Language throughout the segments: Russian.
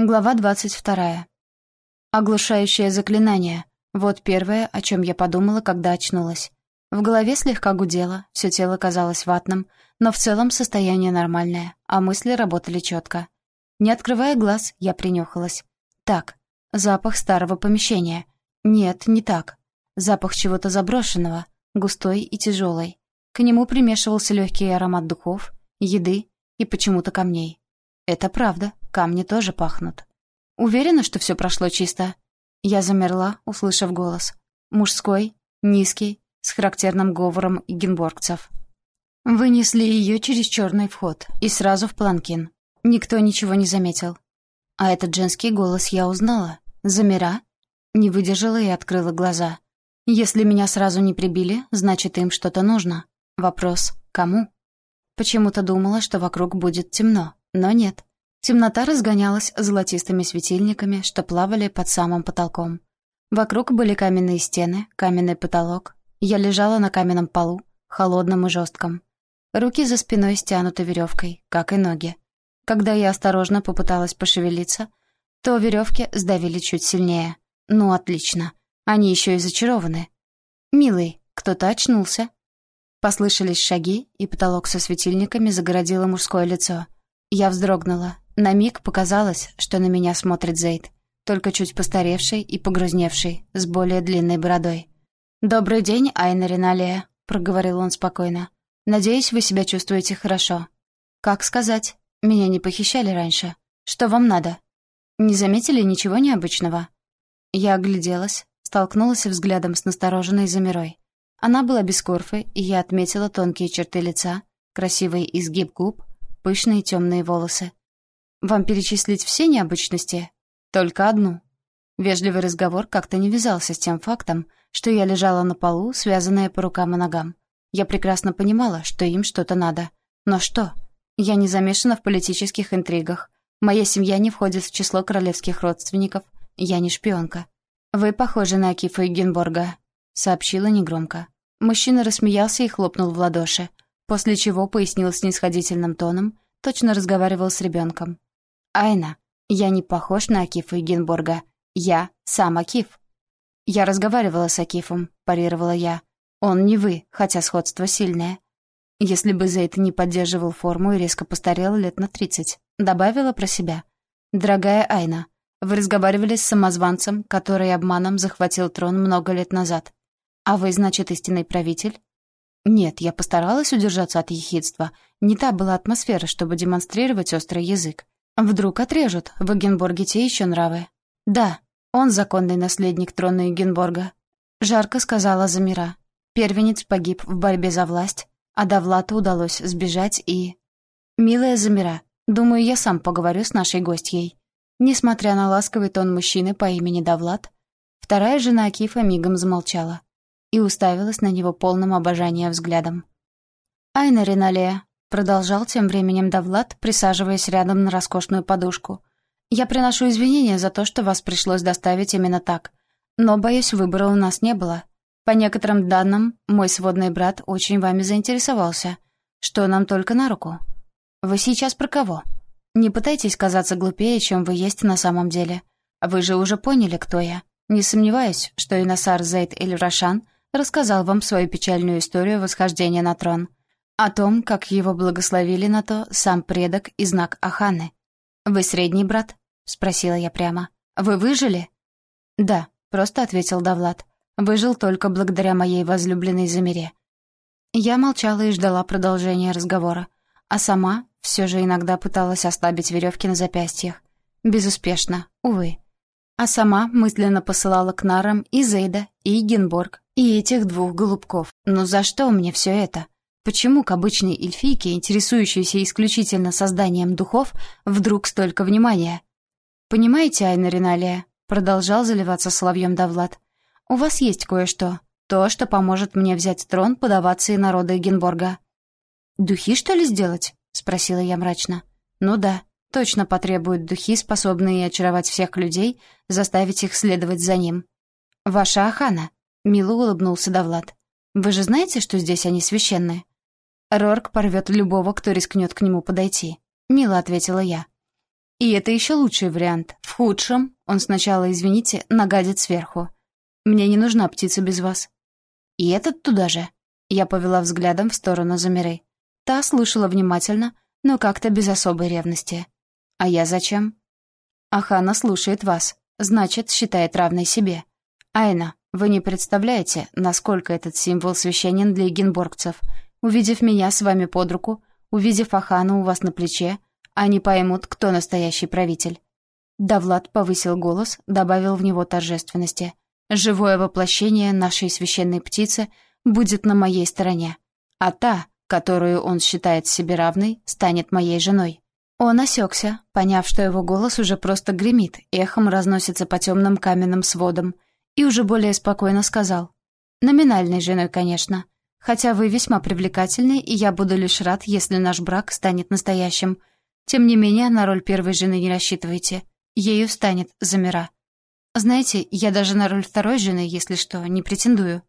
Глава двадцать вторая. Оглушающее заклинание. Вот первое, о чем я подумала, когда очнулась. В голове слегка гудело, все тело казалось ватным, но в целом состояние нормальное, а мысли работали четко. Не открывая глаз, я принюхалась. Так, запах старого помещения. Нет, не так. Запах чего-то заброшенного, густой и тяжелый. К нему примешивался легкий аромат духов, еды и почему-то камней. Это правда, камни тоже пахнут. Уверена, что все прошло чисто? Я замерла, услышав голос. Мужской, низкий, с характерным говором генборгцев. Вынесли ее через черный вход и сразу в планкин. Никто ничего не заметил. А этот женский голос я узнала. Замира. Не выдержала и открыла глаза. Если меня сразу не прибили, значит, им что-то нужно. Вопрос — кому? Почему-то думала, что вокруг будет темно. Но нет. Темнота разгонялась золотистыми светильниками, что плавали под самым потолком. Вокруг были каменные стены, каменный потолок. Я лежала на каменном полу, холодном и жестком. Руки за спиной стянуты веревкой, как и ноги. Когда я осторожно попыталась пошевелиться, то веревки сдавили чуть сильнее. Ну, отлично. Они еще и зачарованы. «Милый, кто-то очнулся». Послышались шаги, и потолок со светильниками загородило мужское лицо — я вздрогнула. На миг показалось, что на меня смотрит Зейд, только чуть постаревший и погрузневший, с более длинной бородой. «Добрый день, Айна Риналия», — проговорил он спокойно. «Надеюсь, вы себя чувствуете хорошо». «Как сказать? Меня не похищали раньше. Что вам надо?» «Не заметили ничего необычного?» Я огляделась, столкнулась взглядом с настороженной Замирой. Она была без корфы, и я отметила тонкие черты лица, красивый изгиб губ, пышные темные волосы. «Вам перечислить все необычности?» «Только одну». Вежливый разговор как-то не вязался с тем фактом, что я лежала на полу, связанная по рукам и ногам. Я прекрасно понимала, что им что-то надо. Но что? Я не замешана в политических интригах. Моя семья не входит в число королевских родственников. Я не шпионка. «Вы похожи на Акифа Генборга», — сообщила негромко. Мужчина рассмеялся и хлопнул в ладоши после чего пояснил снисходительным тоном, точно разговаривал с ребенком. «Айна, я не похож на Акифа Генборга. Я сам Акиф». «Я разговаривала с Акифом», — парировала я. «Он не вы, хотя сходство сильное». Если бы Зейд не поддерживал форму и резко постарел лет на тридцать, добавила про себя. «Дорогая Айна, вы разговаривали с самозванцем, который обманом захватил трон много лет назад. А вы, значит, истинный правитель?» Нет, я постаралась удержаться от ехидства. Не та была атмосфера, чтобы демонстрировать острый язык. Вдруг отрежут, в Эгенборге те еще нравы. Да, он законный наследник трона Эгенборга. Жарко сказала Замира. Первенец погиб в борьбе за власть, а Давлату удалось сбежать и... «Милая Замира, думаю, я сам поговорю с нашей гостьей». Несмотря на ласковый тон мужчины по имени Давлат, вторая жена Акифа мигом замолчала и уставилась на него полным обожания взглядом. «Айна Риналия», — продолжал тем временем Давлад, присаживаясь рядом на роскошную подушку. «Я приношу извинения за то, что вас пришлось доставить именно так. Но, боюсь, выбора у нас не было. По некоторым данным, мой сводный брат очень вами заинтересовался, что нам только на руку. Вы сейчас про кого? Не пытайтесь казаться глупее, чем вы есть на самом деле. Вы же уже поняли, кто я. Не сомневаюсь, что Инасар Зейд Эль-Рашан — рассказал вам свою печальную историю восхождения на трон. О том, как его благословили на то сам предок и знак Аханы. «Вы средний брат?» — спросила я прямо. «Вы выжили?» «Да», — просто ответил Давлад. «Выжил только благодаря моей возлюбленной Замире». Я молчала и ждала продолжения разговора, а сама все же иногда пыталась ослабить веревки на запястьях. Безуспешно, увы. А сама мысленно посылала к нарам и Зейда, и Генборг, и этих двух голубков. Но за что мне все это? Почему к обычной эльфийке, интересующейся исключительно созданием духов, вдруг столько внимания? «Понимаете, Айна Риналия?» — продолжал заливаться соловьем Давлад. «У вас есть кое-что. То, что поможет мне взять трон подаваться и народа Эгенборга». «Духи, что ли, сделать?» — спросила я мрачно. «Ну да, точно потребуют духи, способные очаровать всех людей, заставить их следовать за ним. Ваша Ахана», Мило улыбнулся Давлад. «Вы же знаете, что здесь они священные?» «Рорк порвет любого, кто рискнет к нему подойти», — мило ответила я. И это еще лучший вариант. В худшем он сначала, извините, нагадит сверху. Мне не нужна птица без вас. И этот туда же. Я повела взглядом в сторону Замиры. Та слушала внимательно, но как-то без особой ревности. А я зачем? Ахана слушает вас, значит, считает равной себе. Айна, вы не представляете, насколько этот символ священен для генборгцев. Увидев меня с вами под руку, увидев Ахану у вас на плече, они поймут, кто настоящий правитель. Давлад повысил голос, добавил в него торжественности. «Живое воплощение нашей священной птицы будет на моей стороне, а та, которую он считает себе равной, станет моей женой». Он осекся, поняв, что его голос уже просто гремит, эхом разносится по темным каменным сводам, и уже более спокойно сказал. «Номинальной женой, конечно. Хотя вы весьма привлекательны, и я буду лишь рад, если наш брак станет настоящим. Тем не менее, на роль первой жены не рассчитывайте. Ею станет Замира. Знаете, я даже на роль второй жены, если что, не претендую.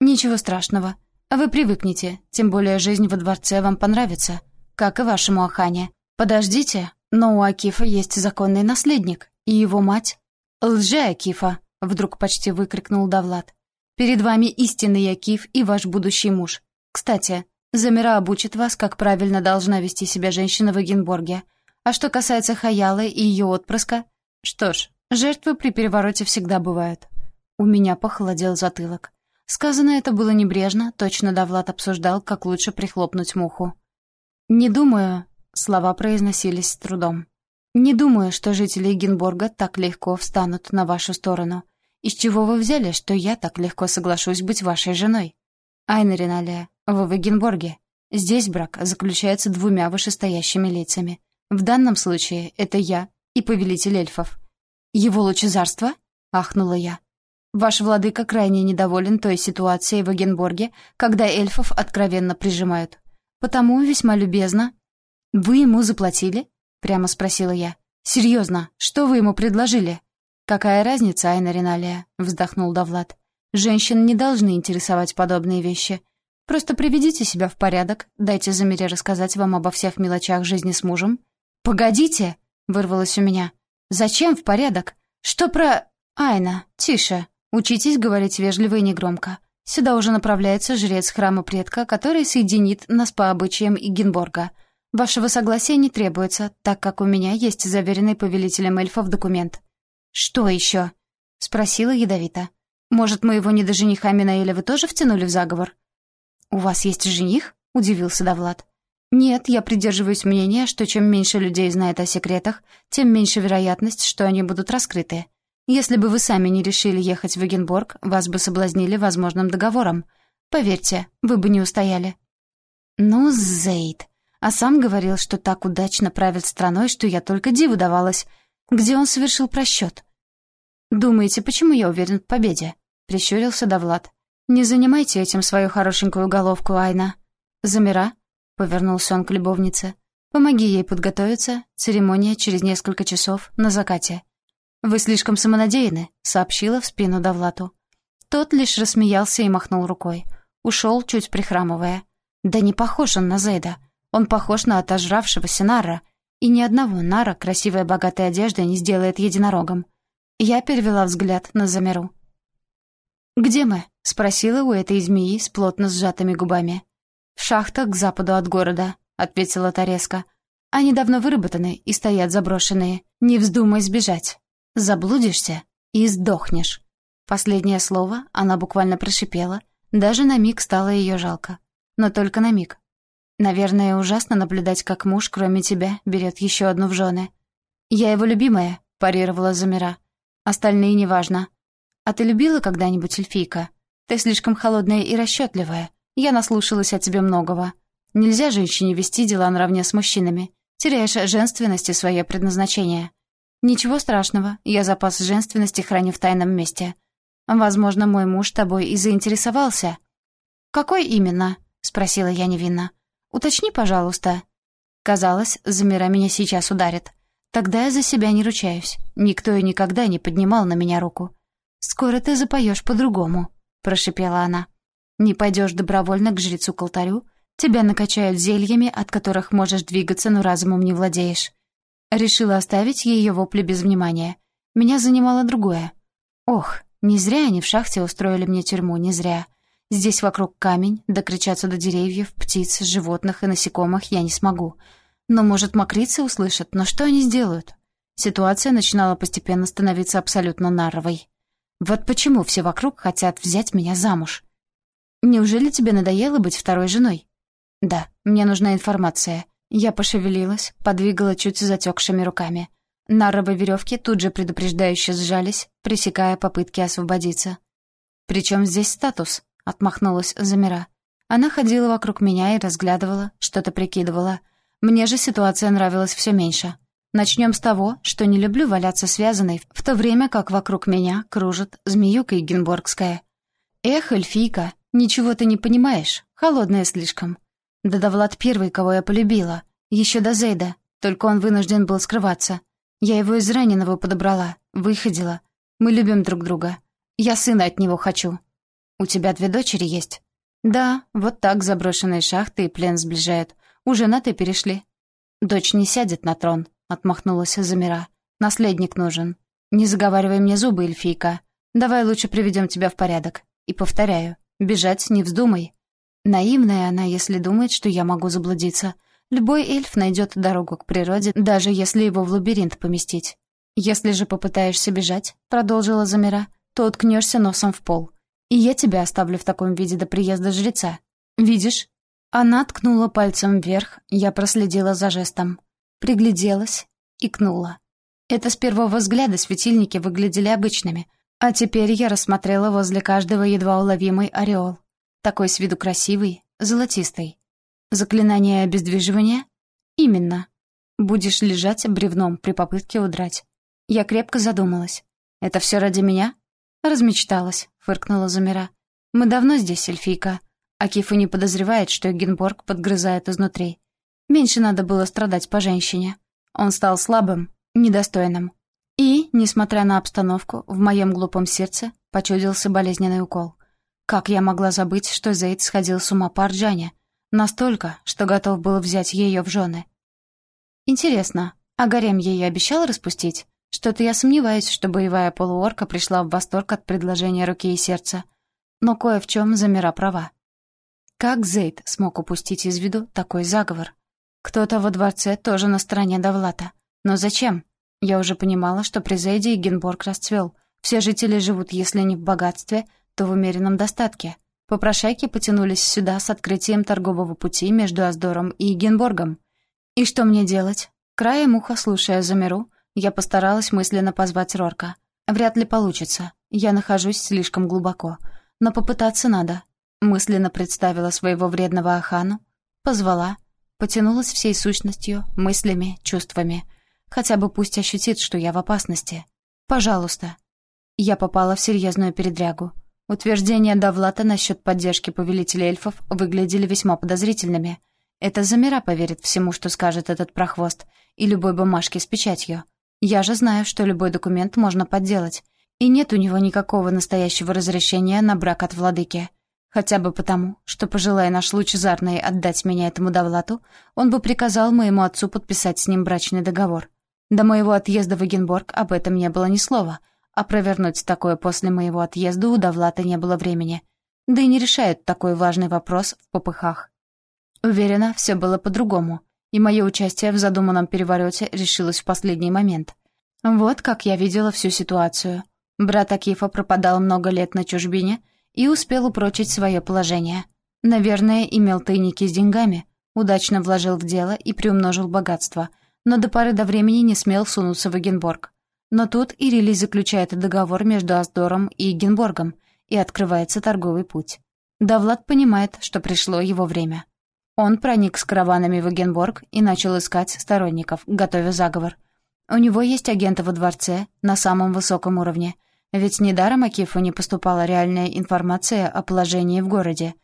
Ничего страшного. Вы привыкнете, тем более жизнь во дворце вам понравится, как и вашему Ахане. Подождите, но у Акифа есть законный наследник, и его мать... «Лже-Акифа!» — вдруг почти выкрикнул Давлад. «Перед вами истинный Акиф и ваш будущий муж. Кстати, Замира обучит вас, как правильно должна вести себя женщина в Эгенборге. А что касается Хаялы и ее отпрыска... Что ж, жертвы при перевороте всегда бывают. У меня похолодел затылок. Сказано это было небрежно, точно Давлад обсуждал, как лучше прихлопнуть муху. «Не думаю...» — слова произносились с трудом. «Не думаю, что жители Эгенборга так легко встанут на вашу сторону. Из чего вы взяли, что я так легко соглашусь быть вашей женой? Айна Риналия, вы в Эгенборге. Здесь брак заключается двумя вышестоящими лицами. В данном случае это я и повелитель эльфов. «Его лучезарство?» — ахнула я. «Ваш владыка крайне недоволен той ситуацией в Эгенборге, когда эльфов откровенно прижимают. Потому весьма любезно...» «Вы ему заплатили?» — прямо спросила я. «Серьезно, что вы ему предложили?» «Какая разница, Айна Риналия?» — вздохнул Давлад. «Женщин не должны интересовать подобные вещи. Просто приведите себя в порядок, дайте Замире рассказать вам обо всех мелочах жизни с мужем, «Погодите!» — вырвалось у меня. «Зачем в порядок? Что про...» «Айна, тише. Учитесь говорить вежливо и негромко. Сюда уже направляется жрец храма предка, который соединит нас по обычаям Игенборга. Вашего согласия не требуется, так как у меня есть заверенный повелителем эльфов документ». «Что еще?» — спросила ядовито. «Может, моего недожениха Минаэля вы тоже втянули в заговор?» «У вас есть жених?» — удивился Давлад. Нет, я придерживаюсь мнения, что чем меньше людей знает о секретах, тем меньше вероятность, что они будут раскрыты. Если бы вы сами не решили ехать в Эгенборг, вас бы соблазнили возможным договором. Поверьте, вы бы не устояли. Ну, Зейд. А сам говорил, что так удачно правит страной, что я только диву давалась. Где он совершил просчет? «Думаете, почему я уверен в победе?» — прищурился Давлад. «Не занимайте этим свою хорошенькую головку, Айна. Замира?» Повернулся он к любовнице. «Помоги ей подготовиться. Церемония через несколько часов на закате». «Вы слишком самонадеянны», — сообщила в спину Давлату. Тот лишь рассмеялся и махнул рукой. Ушел, чуть прихрамывая. «Да не похож он на Зейда. Он похож на отожравшегося Нара. И ни одного Нара красивая богатая одежда не сделает единорогом». Я перевела взгляд на Замеру. «Где мы?» — спросила у этой змеи с плотно сжатыми губами. «В шахтах к западу от города», — ответила Тареска. «Они давно выработаны и стоят заброшенные. Не вздумай сбежать. Заблудишься и сдохнешь». Последнее слово она буквально прошипела. Даже на миг стало ее жалко. Но только на миг. Наверное, ужасно наблюдать, как муж, кроме тебя, берет еще одну в жены. «Я его любимая», — парировала Замира. «Остальные неважно. А ты любила когда-нибудь эльфийка? Ты слишком холодная и расчетливая. Я наслушалась о тебе многого. Нельзя женщине вести дела наравне с мужчинами. Теряешь женственность и свое предназначение. Ничего страшного, я запас женственности храню в тайном месте. Возможно, мой муж тобой и заинтересовался. «Какой именно?» — спросила я невинно. «Уточни, пожалуйста». Казалось, замира меня сейчас ударит. Тогда я за себя не ручаюсь. Никто и никогда не поднимал на меня руку. «Скоро ты запоешь по-другому», — прошипела она. Не пойдешь добровольно к жрецу к алтарю, тебя накачают зельями, от которых можешь двигаться, но разумом не владеешь. Решила оставить ее вопли без внимания. Меня занимало другое. Ох, не зря они в шахте устроили мне тюрьму, не зря. Здесь вокруг камень, докричаться до деревьев, птиц, животных и насекомых я не смогу. Но, может, мокрицы услышат, но что они сделают? Ситуация начинала постепенно становиться абсолютно наровой. Вот почему все вокруг хотят взять меня замуж. Неужели тебе надоело быть второй женой? Да, мне нужна информация. Я пошевелилась, подвигала чуть затекшими руками. Наровы веревки тут же предупреждающе сжались, пресекая попытки освободиться. «Причем здесь статус?» — отмахнулась Замира. Она ходила вокруг меня и разглядывала, что-то прикидывала. Мне же ситуация нравилась все меньше. Начнем с того, что не люблю валяться связанной, в то время как вокруг меня кружит змеюка Егенборгская. Эх, эльфийка, ничего ты не понимаешь, холодная слишком. Да Давлад первый, кого я полюбила, еще до Зейда, только он вынужден был скрываться. Я его из раненого подобрала, выходила. Мы любим друг друга. Я сына от него хочу. У тебя две дочери есть? Да, вот так заброшенные шахты и плен сближают. Уже на ты перешли. Дочь не сядет на трон, — отмахнулась Замира. «Наследник нужен. Не заговаривай мне зубы, эльфийка. Давай лучше приведем тебя в порядок. И повторяю, бежать не вздумай. Наивная она, если думает, что я могу заблудиться. Любой эльф найдет дорогу к природе, даже если его в лабиринт поместить. Если же попытаешься бежать, — продолжила Замира, — то уткнешься носом в пол. И я тебя оставлю в таком виде до приезда жреца. Видишь?» Она ткнула пальцем вверх, я проследила за жестом. Пригляделась, икнула. Это с первого взгляда светильники выглядели обычными, а теперь я рассмотрела возле каждого едва уловимый ореол. Такой с виду красивый, золотистый. Заклинание обездвиживания? Именно. Будешь лежать бревном при попытке удрать. Я крепко задумалась. Это все ради меня? Размечталась, фыркнула Замира. Мы давно здесь, эльфийка. Акифа не подозревает, что Генборг подгрызает изнутри. Меньше надо было страдать по женщине. Он стал слабым, недостойным. И, несмотря на обстановку, в моем глупом сердце почудился болезненный укол. Как я могла забыть, что Зейд сходил с ума по Арджане? Настолько, что готов был взять ее в жены. Интересно, а гарем ей обещал распустить? Что-то я сомневаюсь, что боевая полуорка пришла в восторг от предложения руки и сердца. Но кое в чем замира права. Как Зейд смог упустить из виду такой заговор? Кто-то во дворце тоже на стороне Давлата. Но зачем? Я уже понимала, что при Зейде Генборг расцвел. Все жители живут, если не в богатстве, то в умеренном достатке. Попрошайки потянулись сюда с открытием торгового пути между Аздором и Генборгом. И что мне делать? Краем уха, слушая Замеру, я постаралась мысленно позвать Рорка. Вряд ли получится. Я нахожусь слишком глубоко. Но попытаться надо. Мысленно представила своего вредного Ахану, позвала, Потянулась всей сущностью, мыслями, чувствами. Хотя бы пусть ощутит, что я в опасности. Пожалуйста. Я попала в серьезную передрягу. Утверждения Давлата насчет поддержки повелителя эльфов выглядели весьма подозрительными. Это Замира поверит всему, что скажет этот прохвост, и любой бумажке с печатью. Я же знаю, что любой документ можно подделать, и нет у него никакого настоящего разрешения на брак от владыки. Хотя бы потому, что, пожелая наш лучезарный отдать меня этому Давлату, он бы приказал моему отцу подписать с ним брачный договор. До моего отъезда в Эгенборг об этом не было ни слова, а провернуть такое после моего отъезда у Давлата не было времени. Да и не решает такой важный вопрос в попыхах. Уверена, все было по-другому, и мое участие в задуманном перевороте решилось в последний момент. Вот как я видела всю ситуацию. Брат Акифа пропадал много лет на чужбине — и успел упрочить свое положение. Наверное, имел тайники с деньгами, удачно вложил в дело и приумножил богатство, но до поры до времени не смел сунуться в Эгенборг. Но тут Ирили заключает договор между Аздором и Эгенборгом, и открывается торговый путь. Давлад понимает, что пришло его время. Он проник с караванами в Эгенборг и начал искать сторонников, готовя заговор. У него есть агенты во дворце на самом высоком уровне, ведь недаром Акифу не поступала реальная информация о положении в городе.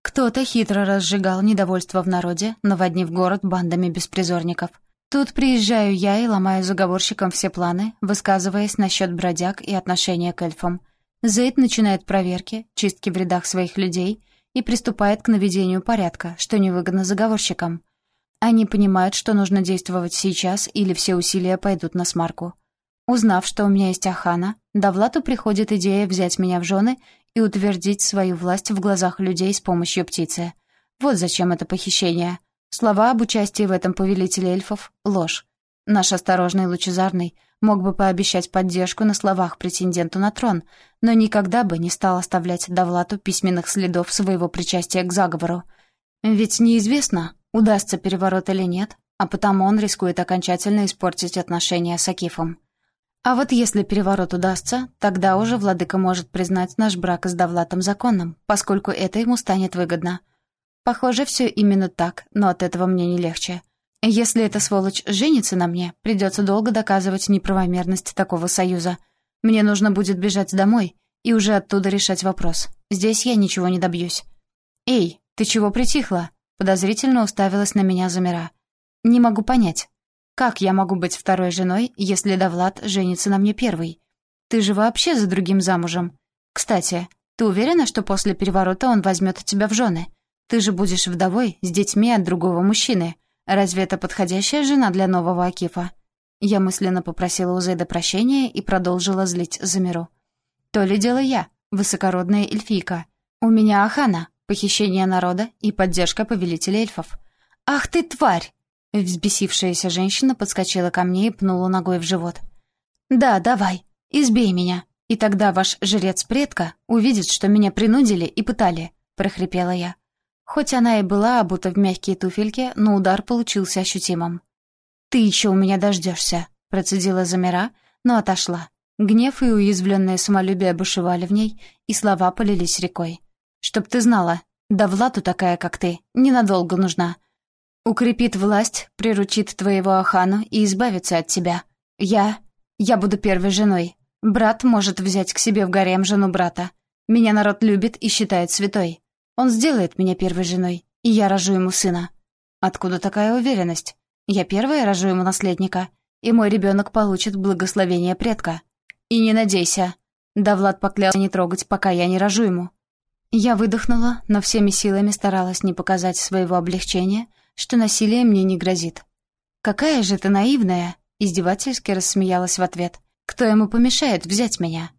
Кто-то хитро разжигал недовольство в народе, наводнив город бандами беспризорников. Тут приезжаю я и ломаю заговорщикам все планы, высказываясь насчет бродяг и отношения к эльфам. Зейд начинает проверки, чистки в рядах своих людей и приступает к наведению порядка, что невыгодно заговорщикам. Они понимают, что нужно действовать сейчас, или все усилия пойдут на смарку. Узнав, что у меня есть Ахана, Давлату приходит идея взять меня в жены и утвердить свою власть в глазах людей с помощью птицы. Вот зачем это похищение. Слова об участии в этом повелителе эльфов — ложь. Наш осторожный лучезарный мог бы пообещать поддержку на словах претенденту на трон, но никогда бы не стал оставлять Давлату письменных следов своего причастия к заговору. Ведь неизвестно, удастся переворот или нет, а потому он рискует окончательно испортить отношения с Акифом. А вот если переворот удастся, тогда уже владыка может признать наш брак с Давлатом законным, поскольку это ему станет выгодно. Похоже, все именно так, но от этого мне не легче. Если эта сволочь женится на мне, придется долго доказывать неправомерность такого союза. Мне нужно будет бежать домой и уже оттуда решать вопрос. Здесь я ничего не добьюсь. «Эй, ты чего притихла?» Подозрительно уставилась на меня Замира. «Не могу понять. Как я могу быть второй женой, если Давлад женится на мне первой? Ты же вообще за другим замужем. Кстати, ты уверена, что после переворота он возьмет тебя в жены? Ты же будешь вдовой с детьми от другого мужчины. Разве это подходящая жена для нового Акифа? Я мысленно попросила у Зейда прощения и продолжила злить Замиру. То ли дело я, высокородная эльфийка. У меня Ахана, похищение народа и поддержка повелителя эльфов. «Ах ты, тварь!» Взбесившаяся женщина подскочила ко мне и пнула ногой в живот. «Да, давай, избей меня, и тогда ваш жрец-предка увидит, что меня принудили и пытали», — прохрипела я. Хоть она и была обута в мягкие туфельки, но удар получился ощутимым. «Ты еще у меня дождешься», — процедила Замира, но отошла. Гнев и уязвленное самолюбие бушевали в ней, и слова полились рекой. «Чтоб ты знала, да Владу такая, как ты, ненадолго нужна. Укрепит власть, приручит твоего Ахану и избавится от тебя. Я... я буду первой женой. Брат может взять к себе в гарем жену брата. Меня народ любит и считает святой. Он сделает меня первой женой, и я рожу ему сына. Откуда такая уверенность? Я первая рожу ему наследника, и мой ребенок получит благословение предка. И не надейся. Да Влад поклялся не трогать, пока я не рожу ему. Я выдохнула, но всеми силами старалась не показать своего облегчения — что насилие мне не грозит. «Какая же ты наивная!» — издевательски рассмеялась в ответ. «Кто ему помешает взять меня?»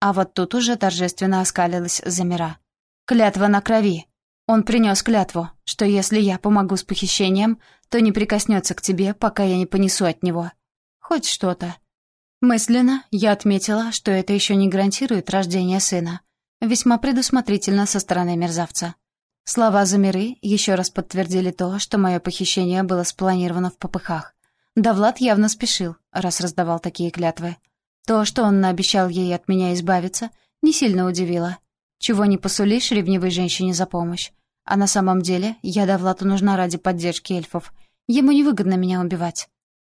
А вот тут уже торжественно оскалилась Замира. «Клятва на крови!» Он принес клятву, что если я помогу с похищением, то не прикоснется к тебе, пока я не понесу от него. Хоть что-то. Мысленно я отметила, что это еще не гарантирует рождение сына. Весьма предусмотрительно со стороны мерзавца. Слова Замиры еще раз подтвердили то, что мое похищение было спланировано в попыхах. Да Влад явно спешил, раз раздавал такие клятвы. То, что он наобещал ей от меня избавиться, не сильно удивило. Чего не посулишь ревнивой женщине за помощь. А на самом деле я Давлату нужна ради поддержки эльфов. Ему невыгодно меня убивать.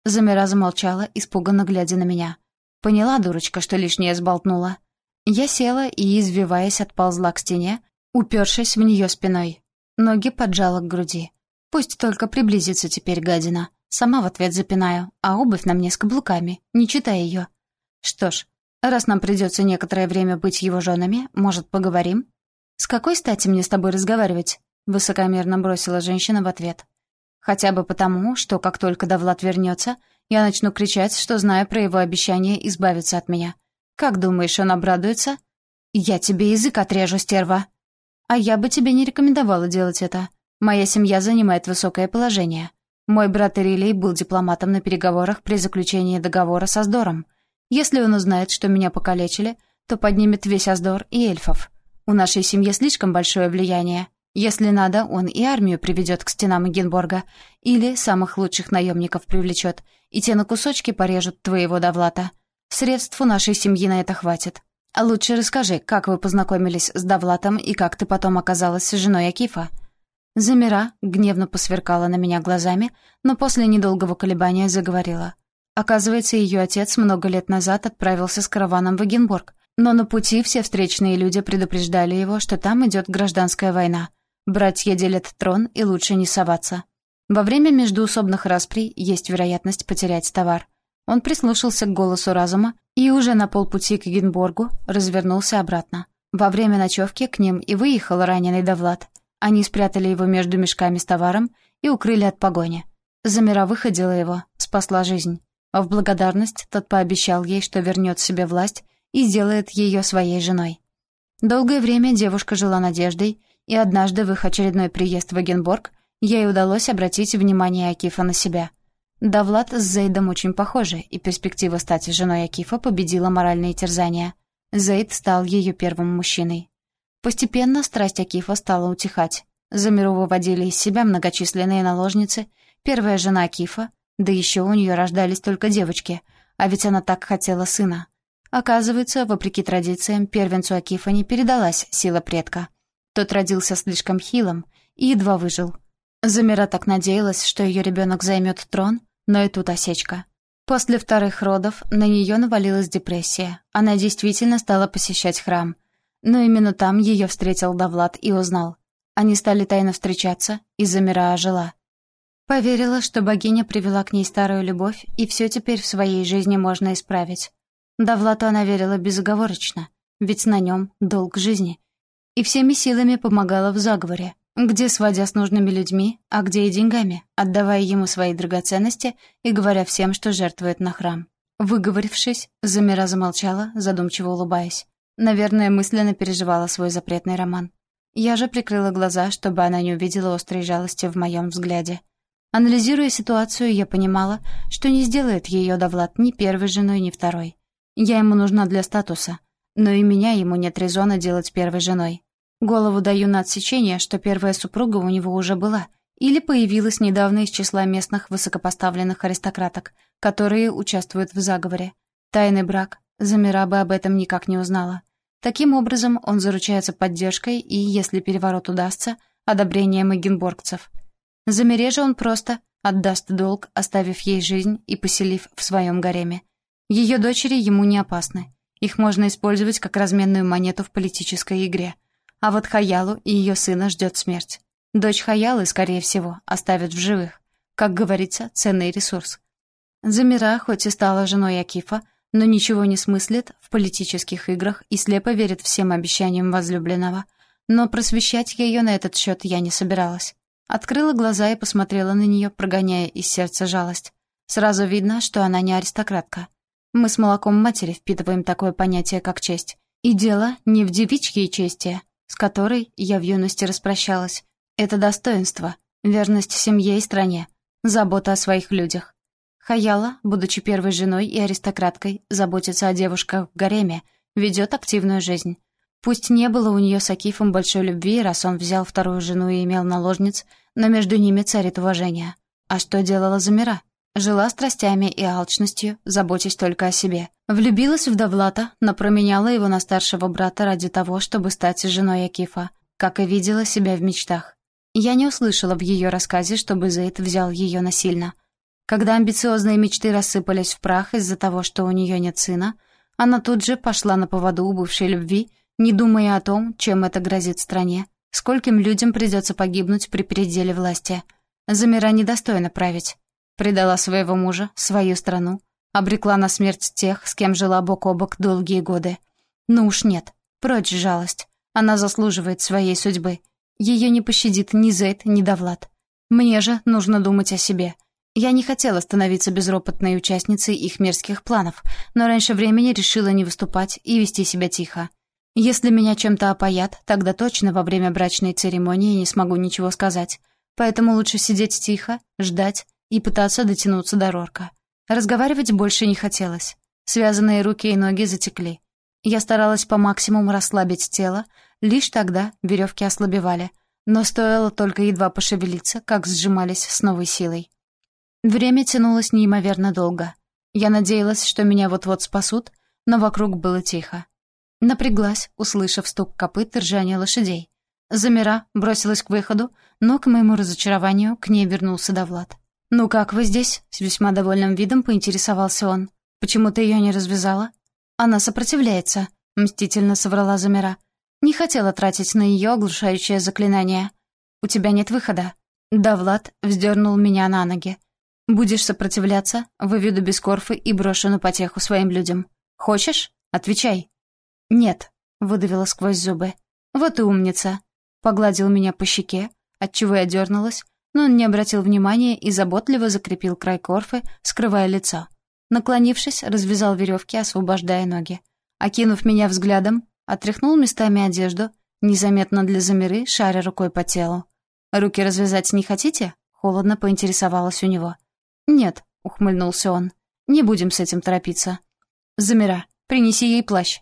Замира замолчала, испуганно глядя на меня. Поняла, дурочка, что лишнее сболтнула. Я села и, извиваясь, отползла к стене, упершись в нее спиной. Ноги поджала к груди. Пусть только приблизится теперь гадина. Сама в ответ запинаю, а обувь на мне с каблуками, не читая ее. Что ж, раз нам придется некоторое время быть его женами, может, поговорим? С какой стати мне с тобой разговаривать? Высокомерно бросила женщина в ответ. Хотя бы потому, что как только Давлад вернется, я начну кричать, что знаю про его обещание избавиться от меня. Как думаешь, он обрадуется? Я тебе язык отрежу, стерва. А я бы тебе не рекомендовала делать это. Моя семья занимает высокое положение. Мой брат Ирилей был дипломатом на переговорах при заключении договора с Аздором. Если он узнает, что меня покалечили, то поднимет весь Аздор и эльфов. У нашей семьи слишком большое влияние. Если надо, он и армию приведет к стенам Эгенборга, или самых лучших наемников привлечет, и те на кусочки порежут твоего Давлата. Средств у нашей семьи на это хватит. А лучше расскажи, как вы познакомились с Давлатом и как ты потом оказалась женой Акифа?» Замира гневно посверкала на меня глазами, но после недолгого колебания заговорила. Оказывается, ее отец много лет назад отправился с караваном в Эгенбург, но на пути все встречные люди предупреждали его, что там идет гражданская война. Братья делят трон, и лучше не соваться. Во время междуусобных расприй есть вероятность потерять товар. Он прислушался к голосу разума и уже на полпути к Эгенборгу развернулся обратно. Во время ночевки к ним и выехал раненый Давлад. Они спрятали его между мешками с товаром и укрыли от погони. Замира выходила его, спасла жизнь. В благодарность тот пообещал ей, что вернет себе власть и сделает ее своей женой. Долгое время девушка жила надеждой, и однажды в их очередной приезд в Эгенборг ей удалось обратить внимание Акифа на себя. Давлад с Зейдом очень похожи, и перспектива стать женой Акифа победила моральные терзания. Зейд стал ее первым мужчиной. Постепенно страсть Акифа стала утихать. Замиру выводили из себя многочисленные наложницы, первая жена Акифа, да еще у нее рождались только девочки, а ведь она так хотела сына. Оказывается, вопреки традициям, первенцу Акифа не передалась сила предка. Тот родился слишком хилым и едва выжил. Замира так надеялась, что ее ребенок займет трон, но и тут осечка. После вторых родов на нее навалилась депрессия. Она действительно стала посещать храм. Но именно там ее встретил Давлад и узнал. Они стали тайно встречаться, и Замира ожила. Поверила, что богиня привела к ней старую любовь, и все теперь в своей жизни можно исправить. Давлату она верила безоговорочно, ведь на нем долг жизни. И всеми силами помогала в заговоре, где сводя с нужными людьми, а где и деньгами, отдавая ему свои драгоценности и говоря всем, что жертвует на храм. Выговорившись, Замира замолчала, задумчиво улыбаясь. Наверное, мысленно переживала свой запретный роман. Я же прикрыла глаза, чтобы она не увидела острой жалости в моем взгляде. Анализируя ситуацию, я понимала, что не сделает ее Давлад ни первой женой, ни второй. Я ему нужна для статуса, но и меня ему нет резона делать первой женой. Голову даю на отсечение, что первая супруга у него уже была или появилась недавно из числа местных высокопоставленных аристократок, которые участвуют в заговоре. Тайный брак, Замира бы об этом никак не узнала. Таким образом, он заручается поддержкой и, если переворот удастся, одобрением эгенборгцев. Замире же он просто отдаст долг, оставив ей жизнь и поселив в своем гареме. Ее дочери ему не опасны. Их можно использовать как разменную монету в политической игре. А вот Хаялу и ее сына ждет смерть. Дочь Хаялы, скорее всего, оставят в живых. Как говорится, ценный ресурс. Замира, хоть и стала женой Акифа, но ничего не смыслит в политических играх и слепо верит всем обещаниям возлюбленного. Но просвещать ее на этот счет я не собиралась. Открыла глаза и посмотрела на нее, прогоняя из сердца жалость. Сразу видно, что она не аристократка. Мы с молоком матери впитываем такое понятие, как честь. И дело не в девичьей чести, с которой я в юности распрощалась. Это достоинство, верность семье и стране, забота о своих людях. Хаяла, будучи первой женой и аристократкой, заботится о девушках в гареме, ведет активную жизнь. Пусть не было у нее с Акифом большой любви, раз он взял вторую жену и имел наложниц, но между ними царит уважение. А что делала Замира? Жила страстями и алчностью, заботясь только о себе. Влюбилась в Давлата, но променяла его на старшего брата ради того, чтобы стать женой Акифа, как и видела себя в мечтах. Я не услышала в ее рассказе, чтобы Зейд взял ее насильно. Когда амбициозные мечты рассыпались в прах из-за того, что у нее нет сына, она тут же пошла на поводу у бывшей любви, не думая о том, чем это грозит стране, скольким людям придется погибнуть при переделе власти. Замира недостойна править предала своего мужа, свою страну, обрекла на смерть тех, с кем жила бок о бок долгие годы. Ну уж нет, прочь жалость. Она заслуживает своей судьбы. Ее не пощадит ни Зейд, ни Давлад. Мне же нужно думать о себе. Я не хотела становиться безропотной участницей их мерзких планов, но раньше времени решила не выступать и вести себя тихо. Если меня чем-то опоят, тогда точно во время брачной церемонии не смогу ничего сказать. Поэтому лучше сидеть тихо, ждать и пытаться дотянуться до Рорка. Разговаривать больше не хотелось. Связанные руки и ноги затекли. Я старалась по максимуму расслабить тело, лишь тогда веревки ослабевали, но стоило только едва пошевелиться, как сжимались с новой силой. Время тянулось неимоверно долго. Я надеялась, что меня вот-вот спасут, но вокруг было тихо. Напряглась, услышав стук копыт и ржание лошадей. Замира, бросилась к выходу, но, к моему разочарованию, к ней вернулся Давлад. «Ну как вы здесь?» — с весьма довольным видом поинтересовался он. «Почему ты ее не развязала?» «Она сопротивляется», — мстительно соврала Замира. «Не хотела тратить на нее оглушающее заклинание. У тебя нет выхода». Да, Влад вздернул меня на ноги. «Будешь сопротивляться, выведу без корфы и брошу на потеху своим людям. Хочешь? Отвечай». «Нет», — выдавила сквозь зубы. «Вот и умница». Погладил меня по щеке, отчего я дернулась, но он не обратил внимания и заботливо закрепил край корфы, скрывая лицо. Наклонившись, развязал веревки, освобождая ноги. Окинув меня взглядом, отряхнул местами одежду, незаметно для замеры, шаря рукой по телу. «Руки развязать не хотите?» — холодно поинтересовалась у него. «Нет», — ухмыльнулся он. «Не будем с этим торопиться». «Замира, принеси ей плащ».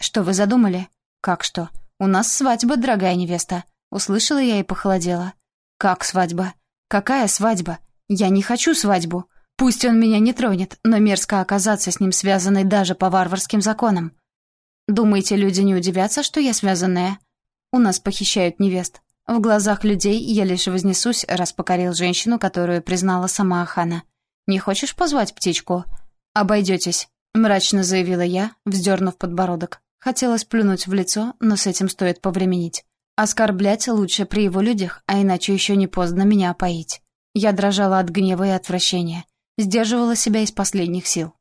«Что вы задумали?» «Как что? У нас свадьба, дорогая невеста». Услышала я и похолодела. «Как свадьба? Какая свадьба? Я не хочу свадьбу. Пусть он меня не тронет, но мерзко оказаться с ним связанной даже по варварским законам. Думаете, люди не удивятся, что я связанная? У нас похищают невест. В глазах людей я лишь вознесусь, раз покорил женщину, которую признала сама Ахана. Не хочешь позвать птичку? Обойдетесь, мрачно заявила я, вздернув подбородок. Хотелось плюнуть в лицо, но с этим стоит повременить. Оскорблять лучше при его людях, а иначе еще не поздно меня опоить. Я дрожала от гнева и отвращения. Сдерживала себя из последних сил.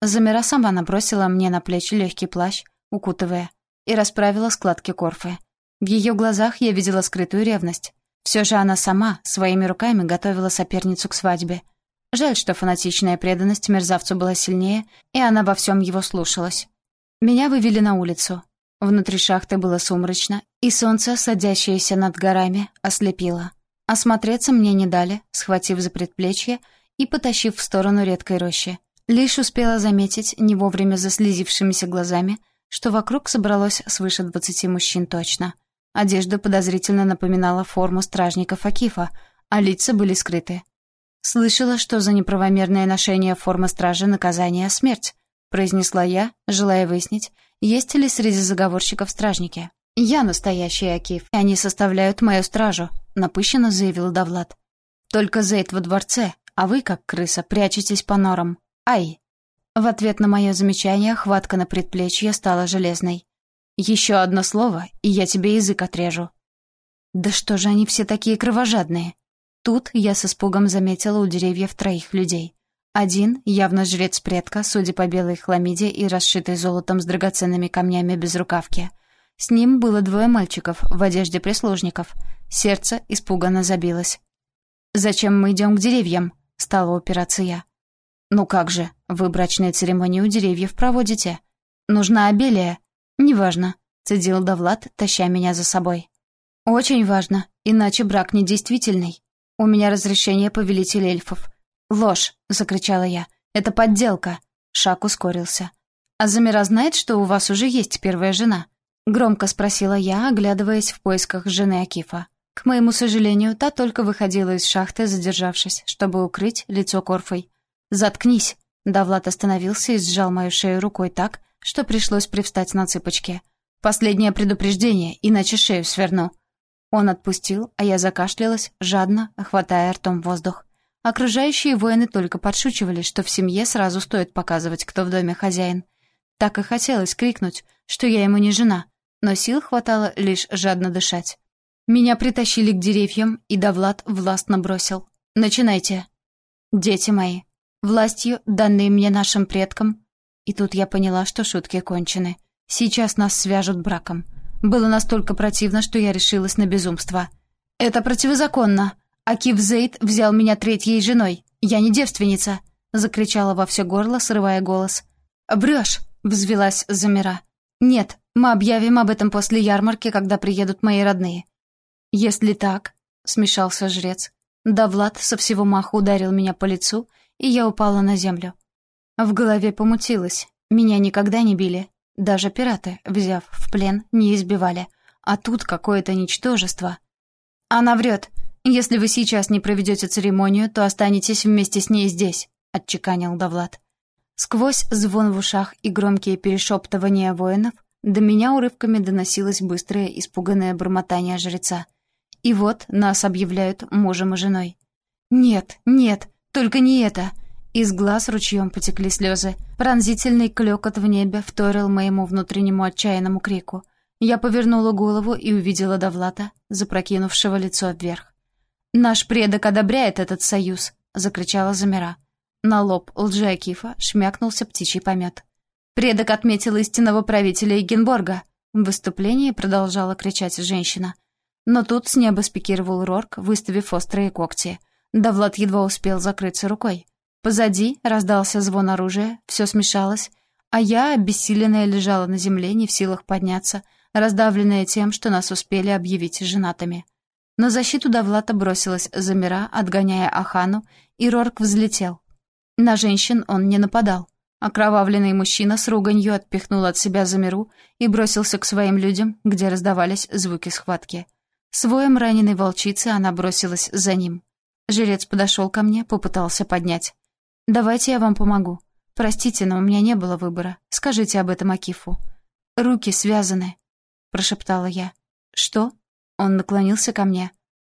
Замира сама набросила мне на плечи легкий плащ, укутывая, и расправила складки корфы. В ее глазах я видела скрытую ревность. Все же она сама, своими руками, готовила соперницу к свадьбе. Жаль, что фанатичная преданность мерзавцу была сильнее, и она во всем его слушалась. Меня вывели на улицу. Внутри шахты было сумрачно, и солнце, садящееся над горами, ослепило. Осмотреться мне не дали, схватив за предплечье и потащив в сторону редкой рощи. Лишь успела заметить, не вовремя заслезившимися глазами, что вокруг собралось свыше двадцати мужчин точно. Одежда подозрительно напоминала форму стражников Акифа, а лица были скрыты. «Слышала, что за неправомерное ношение формы стражи наказание — смерть», произнесла я, желая выяснить, есть ли среди заговорщиков стражники. «Я настоящий Акиф, и они составляют мою стражу», — напыщенно заявил Давлад. «Только Зейд во дворце, а вы, как крыса, прячетесь по норам. Ай!» В ответ на мое замечание хватка на предплечье стала железной. «Еще одно слово, и я тебе язык отрежу». «Да что же они все такие кровожадные?» Тут я с испугом заметила у деревьев троих людей. Один, явно жрец предка, судя по белой хламиде и расшитой золотом с драгоценными камнями без рукавки. С ним было двое мальчиков в одежде прислужников. Сердце испуганно забилось. «Зачем мы идем к деревьям?» Стала упираться я. «Ну как же, вы брачные церемонии у деревьев проводите. Нужна обелия. Неважно», — цедил Давлад, таща меня за собой. «Очень важно, иначе брак недействительный. У меня разрешение повелителя эльфов». «Ложь!» — закричала я. «Это подделка!» Шаг ускорился. «А Замира знает, что у вас уже есть первая жена?» Громко спросила я, оглядываясь в поисках жены Акифа. К моему сожалению, та только выходила из шахты, задержавшись, чтобы укрыть лицо корфой. «Заткнись!» Давлат остановился и сжал мою шею рукой так, что пришлось привстать на цыпочки. «Последнее предупреждение, иначе шею сверну». Он отпустил, а я закашлялась, жадно, хватая ртом воздух. Окружающие воины только подшучивали, что в семье сразу стоит показывать, кто в доме хозяин. Так и хотелось крикнуть, что я ему не жена, но сил хватало лишь жадно дышать. Меня притащили к деревьям, и Давлад властно бросил. «Начинайте». «Дети мои, властью, данные мне нашим предкам...» И тут я поняла, что шутки кончены. Сейчас нас свяжут браком. Было настолько противно, что я решилась на безумство. «Это противозаконно. Акив Зейд взял меня третьей женой. Я не девственница!» Закричала во все горло, срывая голос. «Брешь!» — взвелась Замира. «Нет, мы объявим об этом после ярмарки, когда приедут мои родные. «Если так», — смешался жрец, да Влад со всего маху ударил меня по лицу, и я упала на землю. В голове помутилось. Меня никогда не били. Даже пираты, взяв в плен, не избивали. А тут какое-то ничтожество. «Она врет. Если вы сейчас не проведете церемонию, то останетесь вместе с ней здесь», — отчеканил Давлад. Сквозь звон в ушах и громкие перешептывания воинов до меня урывками доносилось быстрое испуганное бормотание жреца — и вот нас объявляют мужем и женой. «Нет, нет, только не это!» Из глаз ручьем потекли слезы. Пронзительный клёкот в небе вторил моему внутреннему отчаянному крику. Я повернула голову и увидела Давлата, запрокинувшего лицо вверх. «Наш предок одобряет этот союз!» — закричала Замира. На лоб лжеакифа шмякнулся птичий помет. «Предок отметил истинного правителя Эгенборга!» В выступлении продолжала кричать женщина — Но тут с неба спикировал Рорк, выставив острые когти. Да Влад едва успел закрыться рукой. Позади раздался звон оружия, все смешалось, а я, обессиленная, лежала на земле, не в силах подняться, раздавленная тем, что нас успели объявить женатыми. На защиту Давлата бросилась Замира, отгоняя Ахану, и Рорк взлетел. На женщин он не нападал. Окровавленный мужчина с руганью отпихнул от себя Замиру и бросился к своим людям, где раздавались звуки схватки. Своем раненой волчицы она бросилась за ним. Жрец подошел ко мне, попытался поднять. «Давайте я вам помогу. Простите, но у меня не было выбора. Скажите об этом Акифу». «Руки связаны», — прошептала я. «Что?» Он наклонился ко мне.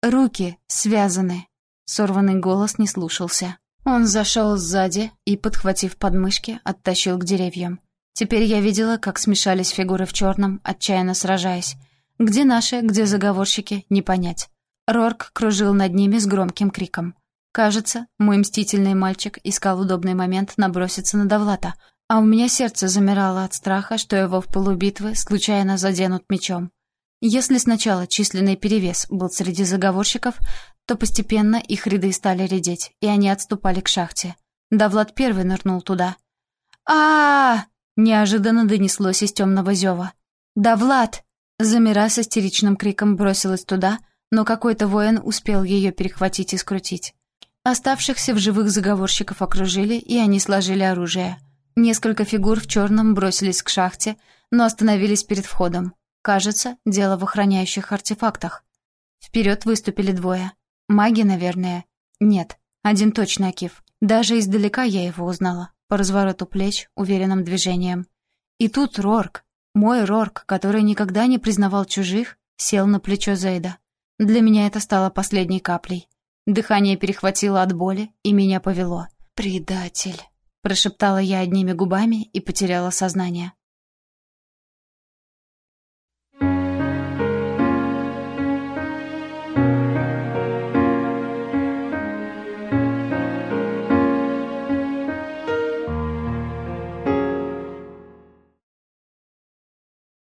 «Руки связаны». Сорванный голос не слушался. Он зашел сзади и, подхватив подмышки, оттащил к деревьям. Теперь я видела, как смешались фигуры в черном, отчаянно сражаясь. Где наши, где заговорщики, не понять. Рорк кружил над ними с громким криком. Кажется, мой мстительный мальчик искал удобный момент наброситься на Довлата, а у меня сердце замирало от страха, что его в полубитвы случайно заденут мечом. Если сначала численный перевес был среди заговорщиков, то постепенно их ряды стали редеть, и они отступали к шахте. Довлад первый нырнул туда. а, неожиданно донеслось из темного зева. «Довлад!» Замира с истеричным криком бросилась туда, но какой-то воин успел ее перехватить и скрутить. Оставшихся в живых заговорщиков окружили, и они сложили оружие. Несколько фигур в черном бросились к шахте, но остановились перед входом. Кажется, дело в охраняющих артефактах. Вперед выступили двое. Маги, наверное. Нет, один точно Акиф. Даже издалека я его узнала, по развороту плеч, уверенным движением. И тут Рорк, мой Рорк, который никогда не признавал чужих, сел на плечо Зейда. Для меня это стало последней каплей. Дыхание перехватило от боли, и меня повело. «Предатель», — прошептала я одними губами и потеряла сознание.